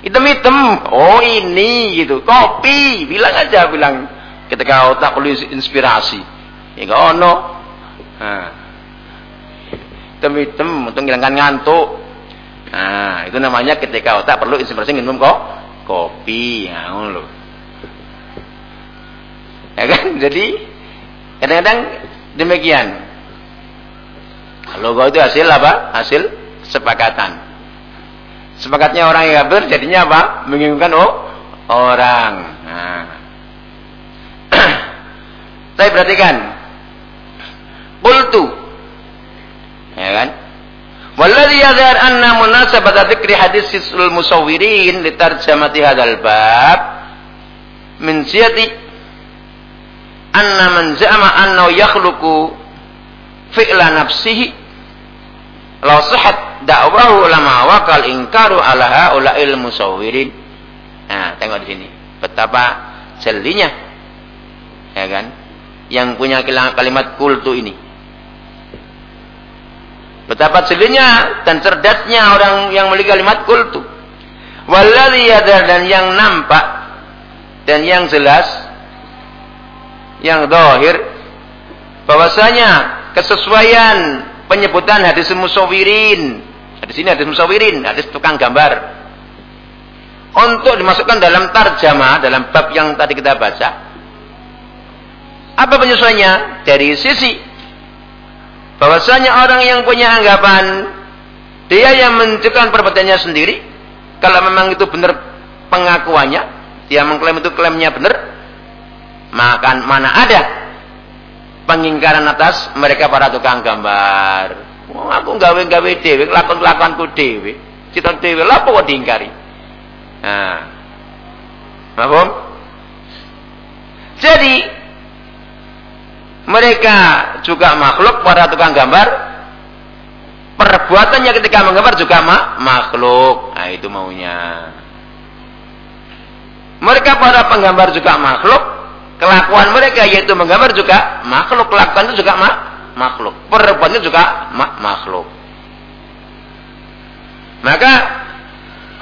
Hitam-hitam. Oh ini gitu. Kopi. Bilang aja bilang. Ketika otak perlu inspirasi. Ya ono. Nah. Hitam-hitam untuk ngilangkan ngantuk. Nah, itu namanya ketika otak perlu inspirasi minum kok kopi, ya loh. Ya kan? <laughs> Jadi kadang-kadang demikian. Logo itu hasil apa? Hasil kesepakatan. Sepakatnya orang yang kafir jadinya apa? Menginginkan oh, orang. Nah. <clears throat> Saya perhatikan. Kultu. Kan? Walladhi yadhar anna munasabata dzikri hadis sisul musawwirin litarjamati hadzal bab min siyati anna man za'ama annahu fi'la nafsihi law sahhat da'wahu lama wakal ingkaru ala haula'il musawwirin. Nah tengok di sini betapa jelinya ya kan? Yang punya kalimat kultu ini Betapa jelinya dan cerdasnya orang yang memiliki kalimat kultu. Walladhi yadar dan yang nampak dan yang jelas yang dohir bahwasanya kesesuaian penyebutan hadis musawirin. Hadis ini hadis musawirin hadis tukang gambar. Untuk dimasukkan dalam tarjama dalam bab yang tadi kita baca. Apa penyesuaiannya? Dari sisi bahwasanya orang yang punya anggapan dia yang menunjukkan perbuatannya sendiri kalau memang itu benar pengakuannya, dia mengklaim itu klaimnya benar, maka mana ada pengingkaran atas mereka para tukang gambar. Oh, aku gawe-gawe dewe, lakon-lakonku dewe, cita dewe, lah kok diingkari. Nah, Mahfum? Jadi mereka juga makhluk para tukang gambar. Perbuatannya ketika menggambar juga ma makhluk. Nah, itu maunya. Mereka para penggambar juga makhluk. Kelakuan mereka yaitu menggambar juga makhluk. Kelakuan itu juga ma makhluk. Perbuatannya juga ma makhluk. Maka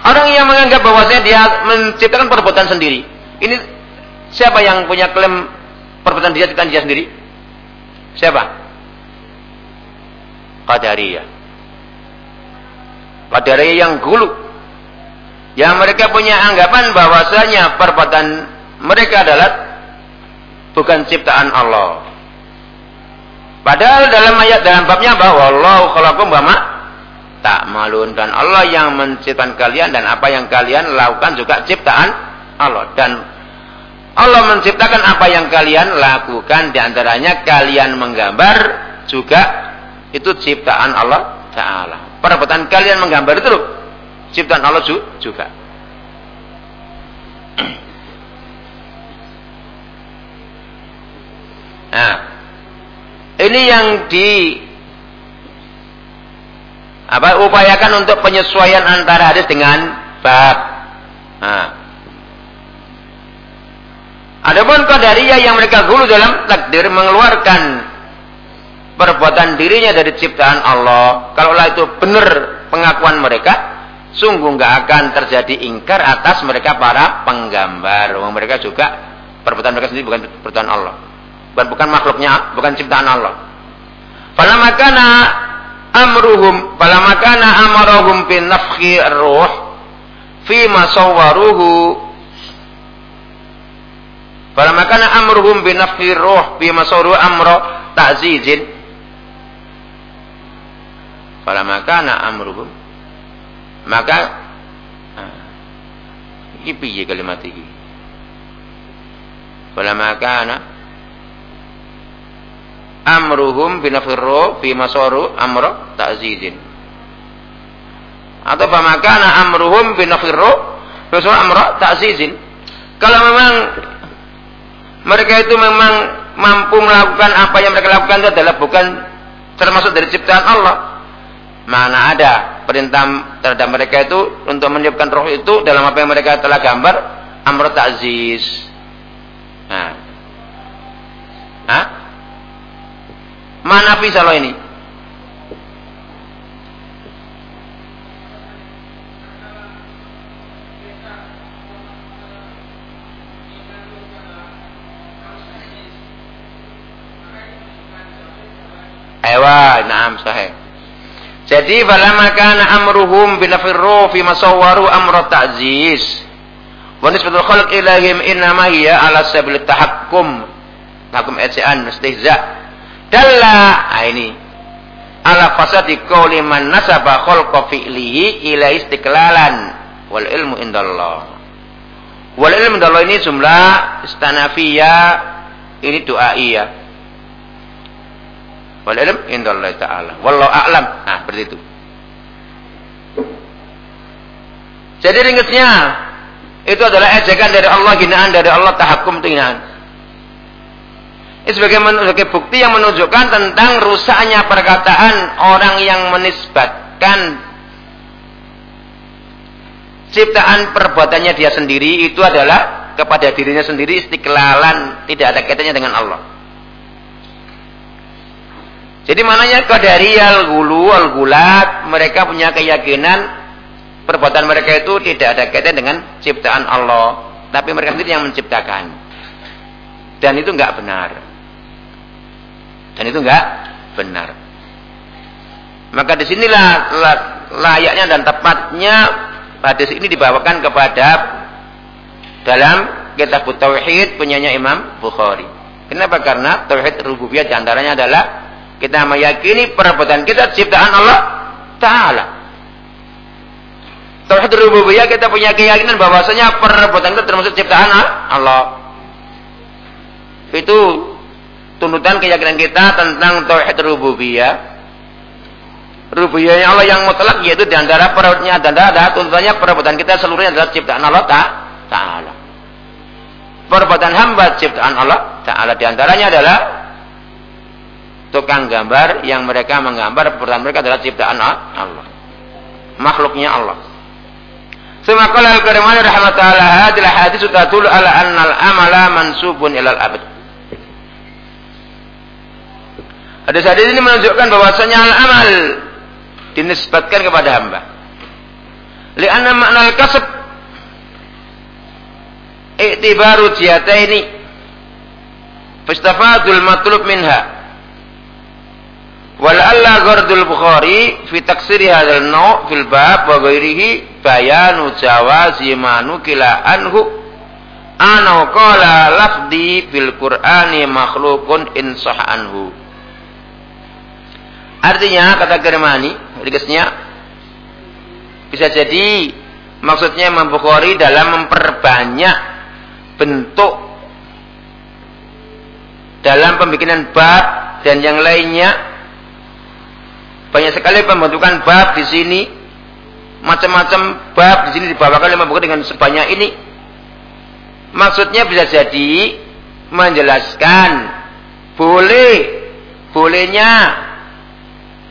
orang yang menganggap bahwasanya dia menciptakan perbuatan sendiri. Ini siapa yang punya klaim perbuatan dia ciptaan dia sendiri? Siapa? Qadariyah. Qadariyah yang gulu. Yang mereka punya anggapan bahwasanya perbuatan mereka adalah bukan ciptaan Allah. Padahal dalam ayat dalam babnya bahwa Allah khalaqakum wa tak malun dan Allah yang menciptakan kalian dan apa yang kalian lakukan juga ciptaan Allah dan Allah menciptakan apa yang kalian lakukan di antaranya kalian menggambar juga itu ciptaan Allah Ta'ala. Perbuatan kalian menggambar itu loh, ciptaan Allah juga. <clears throat> Nah, ini yang di apa upayakan untuk penyesuaian antara hadis dengan bab. Nah, Adapun qadariyah yang mereka gulu dalam takdir mengeluarkan perbuatan dirinya dari ciptaan Allah. Kalaulah itu benar pengakuan mereka, sungguh nggak akan terjadi ingkar atas mereka para penggambar. Mereka juga perbuatan mereka sendiri bukan perbuatan Allah. Bukan bukan makhluknya, bukan ciptaan Allah. Fala makana amruhum, fala makana amarohum bin nafhi ruh fi masawwaruhu Fala makana amruhum bi nafhi ruh bi masaru amro ta'zizin. Fala makana amruhum maka iki piye kalimat iki? Fala makana amruhum bi nafhi ruh bi masaru amro ta'zizin. Atau famakana amruhum bi nafhi ruh bi masaru amro ta'zizin. Kalau memang mereka itu memang mampu melakukan apa yang mereka lakukan itu adalah bukan termasuk dari ciptaan Allah. Mana ada perintah terhadap mereka itu untuk menyiapkan roh itu dalam apa yang mereka telah gambar amr ta'ziz. Nah. Hah? Mana bisa ini? Ewa, naam sahih. Jadi falamma kana amruhum binafirru fi masawwaru amra ta'ziz. Wa nisbatul khalq ilahim innama hiya ala sabil tahakkum. Tahakkum ejaan istihza. Dalla ah, ini ala fasadi qawli man nasaba khalqa fi'lihi ila istiqlalan wal ilmu indallah. Wal ilmu indallah ini jumlah istanafiyah ini doa iya. Wal ilm indallah taala. Wallahu a'lam. Nah, seperti itu. Jadi ringkasnya itu adalah ejekan dari Allah, hinaan dari Allah, tahakum itu hinaan. Ini sebagai, sebagai bukti yang menunjukkan tentang rusaknya perkataan orang yang menisbatkan ciptaan perbuatannya dia sendiri itu adalah kepada dirinya sendiri istiqlalan, tidak ada kaitannya dengan Allah. Jadi mananya qadariyal gulu al gulat mereka punya keyakinan perbuatan mereka itu tidak ada kaitan dengan ciptaan Allah, tapi mereka sendiri yang menciptakan. Dan itu enggak benar. Dan itu enggak benar. Maka di sinilah layaknya dan tepatnya hadis ini dibawakan kepada dalam kitab tauhid punyanya Imam Bukhari. Kenapa? Karena tauhid rububiyah di antaranya adalah kita meyakini perbuatan kita ciptaan Allah Ta'ala. Tauhid rububiyah kita punya keyakinan bahwasanya perbuatan itu termasuk ciptaan Allah. Itu tuntutan keyakinan kita tentang tauhid rububiyah. Rububiyahnya Allah yang mutlak yaitu di antara perbuatannya dan ada tuntutannya perbuatan kita seluruhnya adalah ciptaan Allah Ta'ala. Perbuatan hamba ciptaan Allah Ta'ala di antaranya adalah tukang gambar yang mereka menggambar perbuatan mereka adalah ciptaan Allah. Makhluknya Allah. Semakala al-Karimani rahmatullah adalah hadis tadul ala annal amala mansubun ilal abad. Hadis-hadis ini menunjukkan bahwasanya al-amal dinisbatkan kepada hamba. Lianna makna al-kasb i'tibaru jihataini fastafadul matlub minha Wala'alla gardul Bukhari fi taksiri hadzal naw' fil bab wa ghairihi bayanu jawazi manu kila anhu anahu qala lafdi fil Qur'ani makhluqun in anhu. Artinya kata Germani, rigasnya bisa jadi maksudnya Imam Bukhari dalam memperbanyak bentuk dalam pembikinan bab dan yang lainnya banyak sekali pembentukan bab di sini. Macam-macam bab di sini dibawakan oleh Bukhari dengan sebanyak ini. Maksudnya bisa jadi menjelaskan boleh bolehnya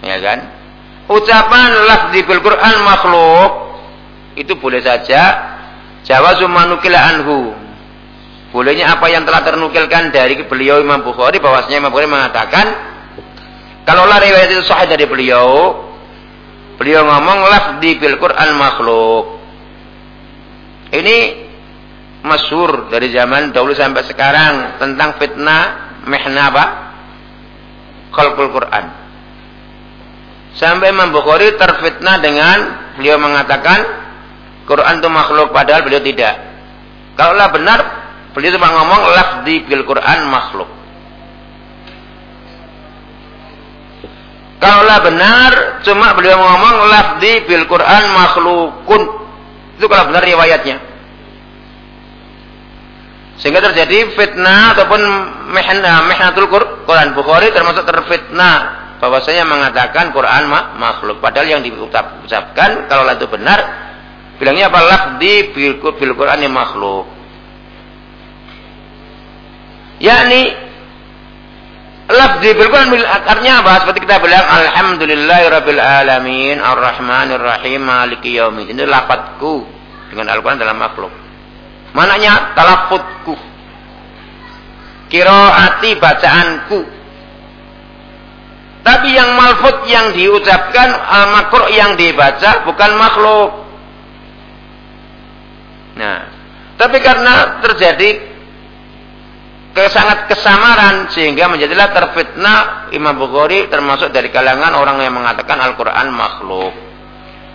ya kan ucapan lafzi bil Quran makhluk itu boleh saja jawazu manukila anhu bolehnya apa yang telah ternukilkan dari beliau Imam Bukhari bahwasanya Imam Bukhari mengatakan Kalaulah riwayat itu sahih dari beliau, beliau ngomong lafdi bil Quran makhluk. Ini masyur dari zaman dahulu sampai sekarang tentang fitnah mehna apa? Khalqul Quran. Sampai Imam terfitnah dengan beliau mengatakan Quran itu makhluk padahal beliau tidak. Kalaulah benar beliau cuma ngomong lafdi bil Quran makhluk. Kalaulah benar, cuma beliau ngomong lafdi bil Quran makhlukun. Itu kalau benar riwayatnya. Sehingga terjadi fitnah ataupun mehna, mehnatul Quran Bukhari termasuk terfitnah bahwasanya mengatakan Quran makhluk. Padahal yang diucapkan kalau itu benar bilangnya apa lafdi bil, bil Quran makhluk. Yakni Lafzi bil Quran artinya apa? Seperti kita bilang alhamdulillahirabbil alamin arrahmanir rahim maliki yaumiddin. Ini lafadzku dengan Al-Qur'an dalam makhluk. Mananya talaffuzku. Qiraati bacaanku. Tapi yang malfud yang diucapkan al-makruh yang dibaca bukan makhluk. Nah, tapi karena terjadi kesangat kesamaran sehingga menjadilah terfitnah Imam Bukhari termasuk dari kalangan orang yang mengatakan Al-Qur'an makhluk.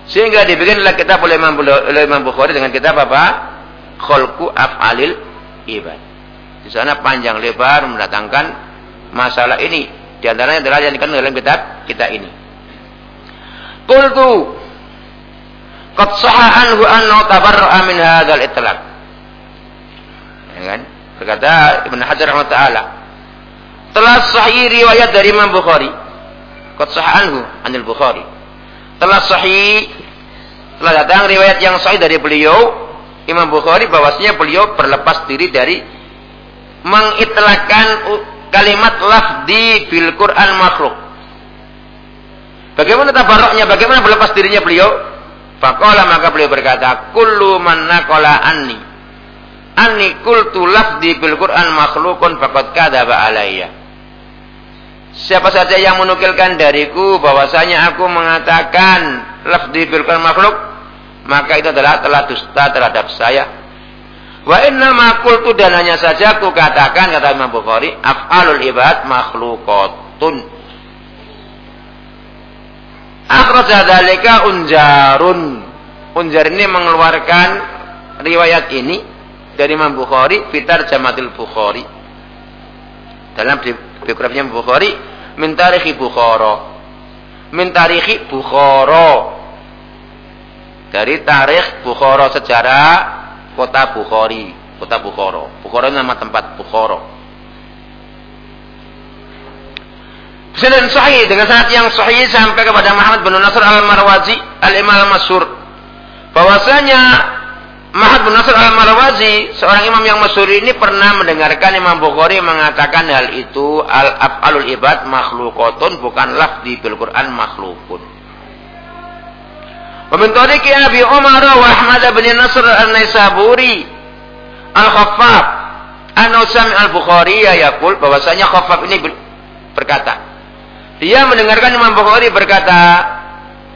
Sehingga dibikinlah kitab oleh Imam, Bukhari dengan kitab apa? Khalqu af'alil ibad. Di sana panjang lebar mendatangkan masalah ini. Di antaranya adalah yang dikandung dalam kitab kita ini. Qultu qad sahha anhu annahu tabarra'a min hadzal itlaq. Berkata Ibn Hajar taala telah sahih riwayat dari Imam Bukhari. Qad anhu anil Bukhari. Telah sahih telah datang riwayat yang sahih dari beliau Imam Bukhari bahwasanya beliau berlepas diri dari mengitlakan kalimat lafdi bil Quran makhluk. Bagaimana tabaroknya? Bagaimana berlepas dirinya beliau? Fakola maka beliau berkata, Kullu man naqala anni anni qultu lafdi bil Quran makhlukun faqad kadzaba alayya. Siapa saja yang menukilkan dariku bahwasanya aku mengatakan lafdi bil Quran makhluk, maka itu adalah telah dusta terhadap saya. Wa inna ma qultu dan hanya saja aku katakan kata Imam Bukhari, af'alul ibad makhlukatun. Akhraja unjarun. Unjar ini mengeluarkan riwayat ini dari Imam Bukhari fitar Jamatil Bukhari dalam biografinya Bukhari min tarikhi Bukhara min tarikhi Bukhara dari tarikh Bukhara sejarah kota Bukhari, kota Bukhara. Bukhara nama tempat Bukhara. Sanad sahih dengan sanad yang sahih sampai kepada Muhammad bin Nasr al-Marwazi al-Imam al-Masyhur bahwasanya Mahat bin Nasr al-Marwazi, seorang imam yang masyhur ini pernah mendengarkan Imam Bukhari mengatakan hal itu al-af'alul ibad makhluqatun bukan lafzi bil Quran makhlukun. Wa min tariqi Abi Umar wa Ahmad bin Nasr al-Naisaburi al-Khaffaf an al-Bukhari ya yaqul bahwasanya Khaffaf ini berkata dia mendengarkan Imam Bukhari berkata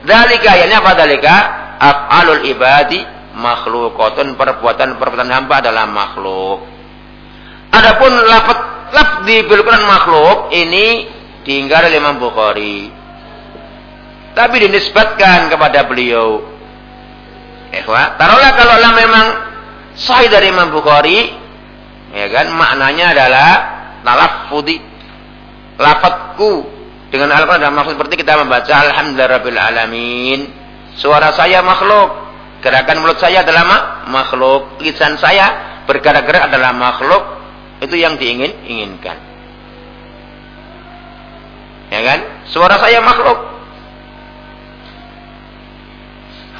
dalika yakni apa dalika af'alul ibadi makhlukatun perbuatan-perbuatan hamba adalah makhluk adapun lafaz lafzi bil Quran makhluk ini diingkari oleh Imam Bukhari tapi dinisbatkan kepada beliau. Ikhwah, taruhlah kalau lah memang sahih dari Imam Bukhari, ya kan, maknanya adalah talaffudi. Lafadku dengan Al-Quran maksud seperti kita membaca Alhamdulillah Alamin. Suara saya makhluk. Gerakan mulut saya adalah makhluk. Lisan saya bergerak-gerak adalah makhluk. Itu yang diingin inginkan. Ya kan? Suara saya makhluk.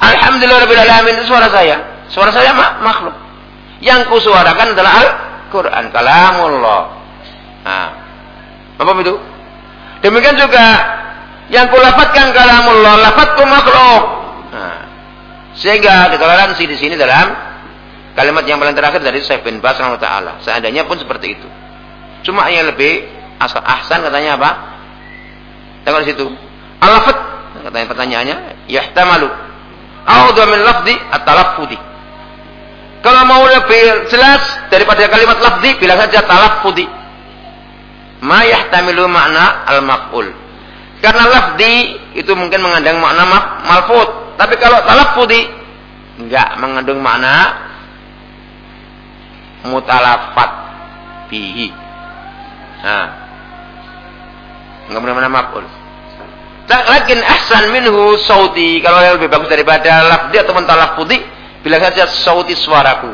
Alhamdulillah itu suara saya. Suara saya mak makhluk. Yang kusuarakan adalah Al-Quran. Kalamullah. Nah. Apa itu? Demikian juga yang kulafatkan kalamullah, lafatku makhluk. Nah. Sehingga ditoleransi di sini dalam kalimat yang paling terakhir dari Syekh bin Bas taala. Seandainya pun seperti itu. Cuma yang lebih ahsan katanya apa? Tengok di situ. Alafat katanya pertanyaannya, yahtamalu Audhu min lafzi at-talaffudi. Kalau mau lebih jelas daripada kalimat lafzi, bilang saja talaffudi. Ma yahtamilu makna al-maf'ul. Karena lafzi itu mungkin mengandung makna malfud. Tapi kalau talaffudi enggak mengandung makna mutalafat bihi. Nah. Enggak benar-benar maf'ul. Lakin ahsan minhu sauti. Kalau yang lebih bagus daripada lafdi atau mentalafudi, bilang saja sauti suaraku.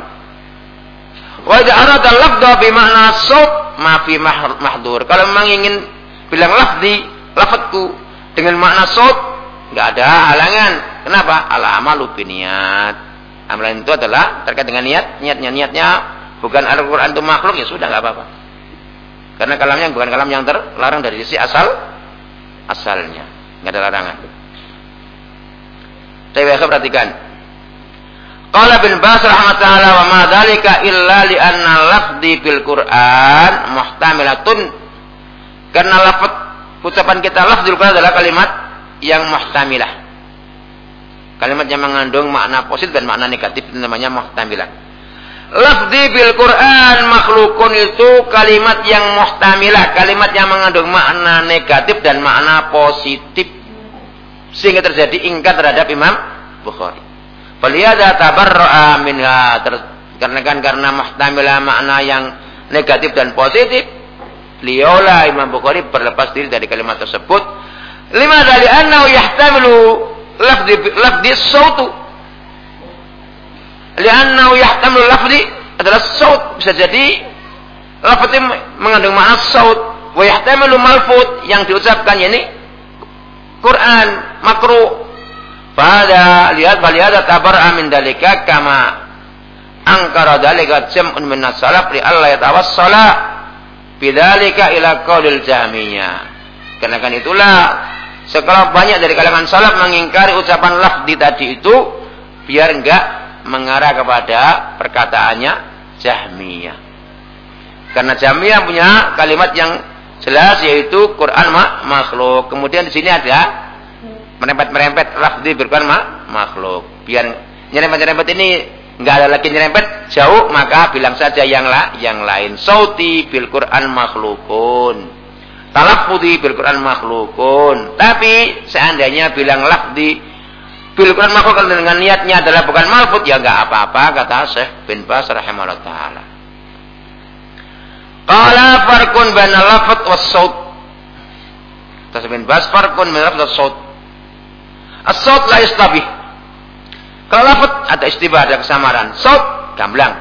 Wa idza arada lafdha bi makna saut ma fi mahdur. Kalau memang ingin bilang lafdi, lafadku dengan makna saut, enggak ada halangan. Kenapa? Al amalu niat. Amalan itu adalah terkait dengan niat, niatnya niatnya bukan Al-Qur'an itu makhluk ya sudah enggak apa-apa. Karena kalamnya bukan kalam yang terlarang dari sisi asal asalnya. Nggak ada larangan. Tapi perhatikan. Qala bin Bas rahmatullah wa ma dzalika illa li anna lafzi bil Qur'an muhtamilatun karena lafaz ucapan kita lafzul Quran adalah kalimat yang muhtamilah. Kalimat yang mengandung makna positif dan makna negatif itu namanya muhtamilah. Lafzi bil Quran makhlukun itu kalimat yang muhtamilah, kalimat yang mengandung makna negatif dan makna positif. Sehingga terjadi ingkar terhadap Imam Bukhari. Faliyada tabarra'a minha karena kan karena muhtamilah makna yang negatif dan positif, beliaulah Imam Bukhari berlepas diri dari kalimat tersebut. Lima dari annahu yahtamilu lafzi lafzi sautu. Liannahu yahtamilu lafzi adalah saut bisa jadi lafzi mengandung makna saut wa yahtamilu malfud yang diucapkan ini Quran makruh. Pada lihat baliyada tabar amin dalika kama angkara dalika jam'un min salaf li Allah yatawassala bidzalika ila qaulil jahmiyah. Karena kan itulah sekelompok banyak dari kalangan salaf mengingkari ucapan lafdi tadi itu biar enggak mengarah kepada perkataannya Jahmiyah. Karena Jahmiyah punya kalimat yang jelas yaitu Quran mak makhluk. Kemudian di sini ada merempet-merempet lafzi berquran mak makhluk. Biar nyerempet-nyerempet ini enggak ada lagi nyerempet jauh maka bilang saja yang la, yang lain. Sauti bil Quran makhlukun. Talaffuzi bil Quran makhlukun. Tapi seandainya bilang lafzi bil Quran makhluk dengan niatnya adalah bukan malfud ya enggak apa-apa kata Syekh bin Bas rahimahullah taala. Qala farkun baina lafat was saut. Tasbih bas farkun baina lafat was saut. As-saut la yastabih. Kalau lafad ada istibah, ada kesamaran. Saut gamblang.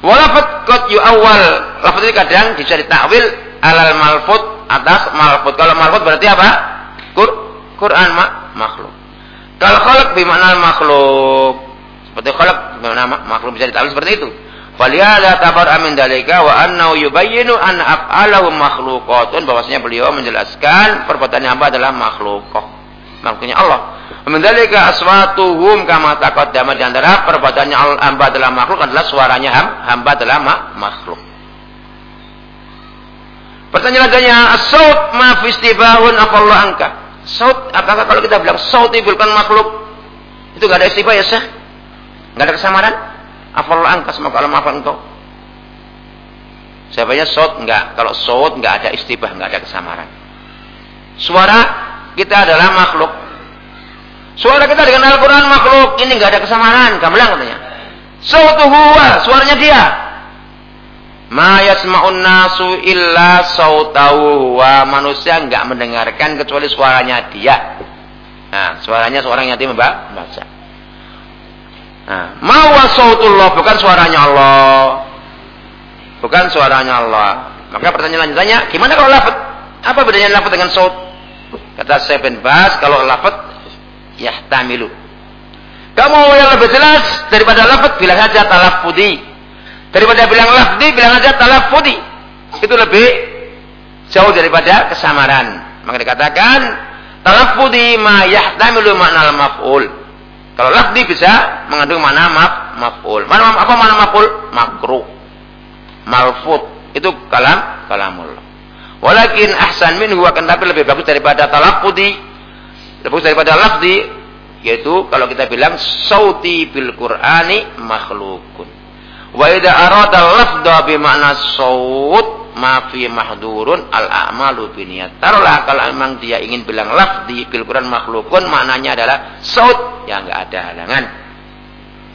Walafat kot yu awal. Lafad ini kadang bisa ditakwil alal malfud atas malfud. Kalau malfud berarti apa? Qur Quran mak makhluk. Kalau khalaq bermakna makhluk. Seperti khalaq bermakna makhluk bisa ditakwil seperti itu. Faliyada tabar amin dalika wa annahu yubayyinu an af'alahu makhluqatun bahwasanya beliau menjelaskan perbuatan hamba adalah makhluk. Makhluknya Allah. Mendalika aswatuhum kama taqaddama di antara perbuatannya hamba adalah makhluk adalah suaranya hamba adalah makhluk. Pertanyaan selanjutnya, as-saut ma fi istibahun afallahu angka. Saut, apakah kalau kita bilang saut bukan makhluk? Itu enggak ada istibah ya, sah? Enggak ada kesamaran? Afal angka semoga Allah maafkan engkau. Siapanya sot enggak. Kalau sot enggak ada istibah, enggak ada kesamaran. Suara kita adalah makhluk. Suara kita dengan Al-Quran makhluk. Ini enggak ada kesamaran. Gamblang katanya. Sautu huwa. Suaranya dia. Ma yasma'un nasu illa sautahu huwa. Manusia enggak mendengarkan kecuali suaranya dia. Nah, suaranya seorang yatim membaca. Nah, mawa sautullah bukan suaranya Allah. Bukan suaranya Allah. Maka pertanyaan lanjutannya, gimana kalau lafaz? Apa bedanya lafaz dengan saut? Kata saya bin Bas, kalau lafaz yahtamilu. Kamu yang lebih jelas daripada lafaz bilang saja talafudi. Daripada bilang lafzi bilang saja talafudi. Itu lebih jauh daripada kesamaran. Maka dikatakan talafudi ma yahtamilu makna al-maf'ul. Kalau lafzi bisa mengandung mana maf maf'ul. Mana apa mana maf'ul? Makruh. Malfud. Itu kalam kalamullah. Walakin ahsan minhu akan tapi lebih bagus daripada talaffudi. Lebih bagus daripada lafzi yaitu kalau kita bilang sauti bil Qur'ani makhlukun. Wa idza arada lafdha bi makna saut ma fi mahdurun al a'malu biniyat. Taruhlah kalau memang dia ingin bilang lafzi fil Quran makhlukun maknanya adalah saut yang enggak ada halangan.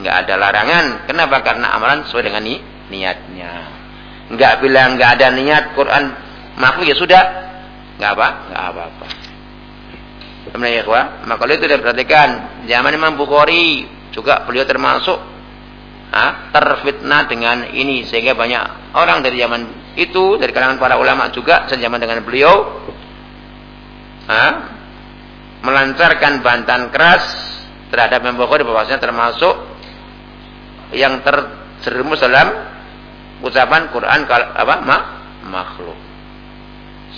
Enggak ada larangan. Kenapa? Karena amalan sesuai dengan ni niatnya. Enggak bilang enggak ada niat Quran makhluk ya sudah. Enggak apa? Enggak apa-apa. Kemudian ya, maka itu diperhatikan zaman Imam Bukhari juga beliau termasuk ha, terfitnah dengan ini. Sehingga banyak orang dari zaman itu dari kalangan para ulama juga sejaman dengan beliau ha, melancarkan bantahan keras terhadap Imam Bukhari bahwasanya termasuk yang terjerumus dalam ucapan Quran apa ma, makhluk.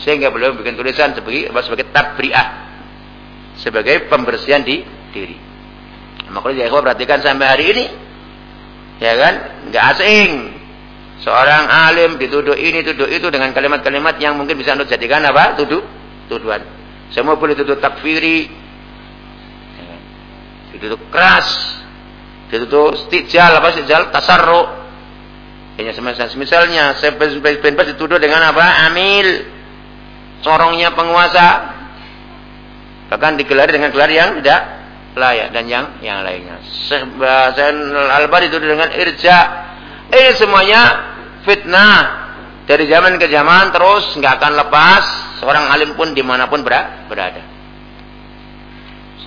Sehingga beliau bikin tulisan sebagai sebagai tabriah. Sebagai pembersihan di diri. Makanya ya perhatikan sampai hari ini ya kan nggak asing Seorang alim dituduh ini, tuduh itu dengan kalimat-kalimat yang mungkin bisa anda jadikan apa? Tuduh, tuduhan. Semua boleh tuduh takfiri, dituduh keras, dituduh stijal, apa stijal? Tasarru. Hanya semacam misalnya, bebas dituduh dengan apa? Amil. Corongnya penguasa. Bahkan digelari dengan gelar yang tidak layak dan yang yang lainnya. Syekh Al-Albani dituduh dengan irja ini semuanya fitnah dari zaman ke zaman terus nggak akan lepas seorang alim pun di mana pun berada.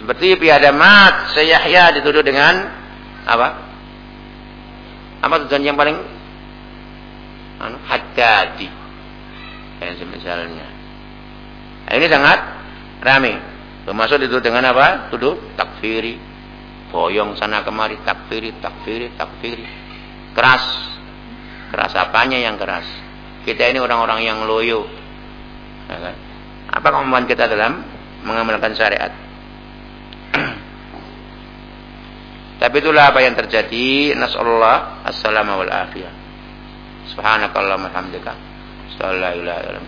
Seperti piadamat Yahya dituduh dengan apa? Apa tujuan yang paling anu, hadadi? Yang misalnya. Nah, ini sangat ramai. Termasuk dituduh dengan apa? Tuduh takfiri. Boyong sana kemari takfiri, takfiri, takfiri keras. Keras apanya yang keras? Kita ini orang-orang yang loyo. Ya kan? Apa kemampuan kita dalam mengamalkan syariat? <clears throat> Tapi itulah apa yang terjadi. Nasallallahu assalamu wal afiyah. Subhanakallahumma hamdika. Sallallahu alaihi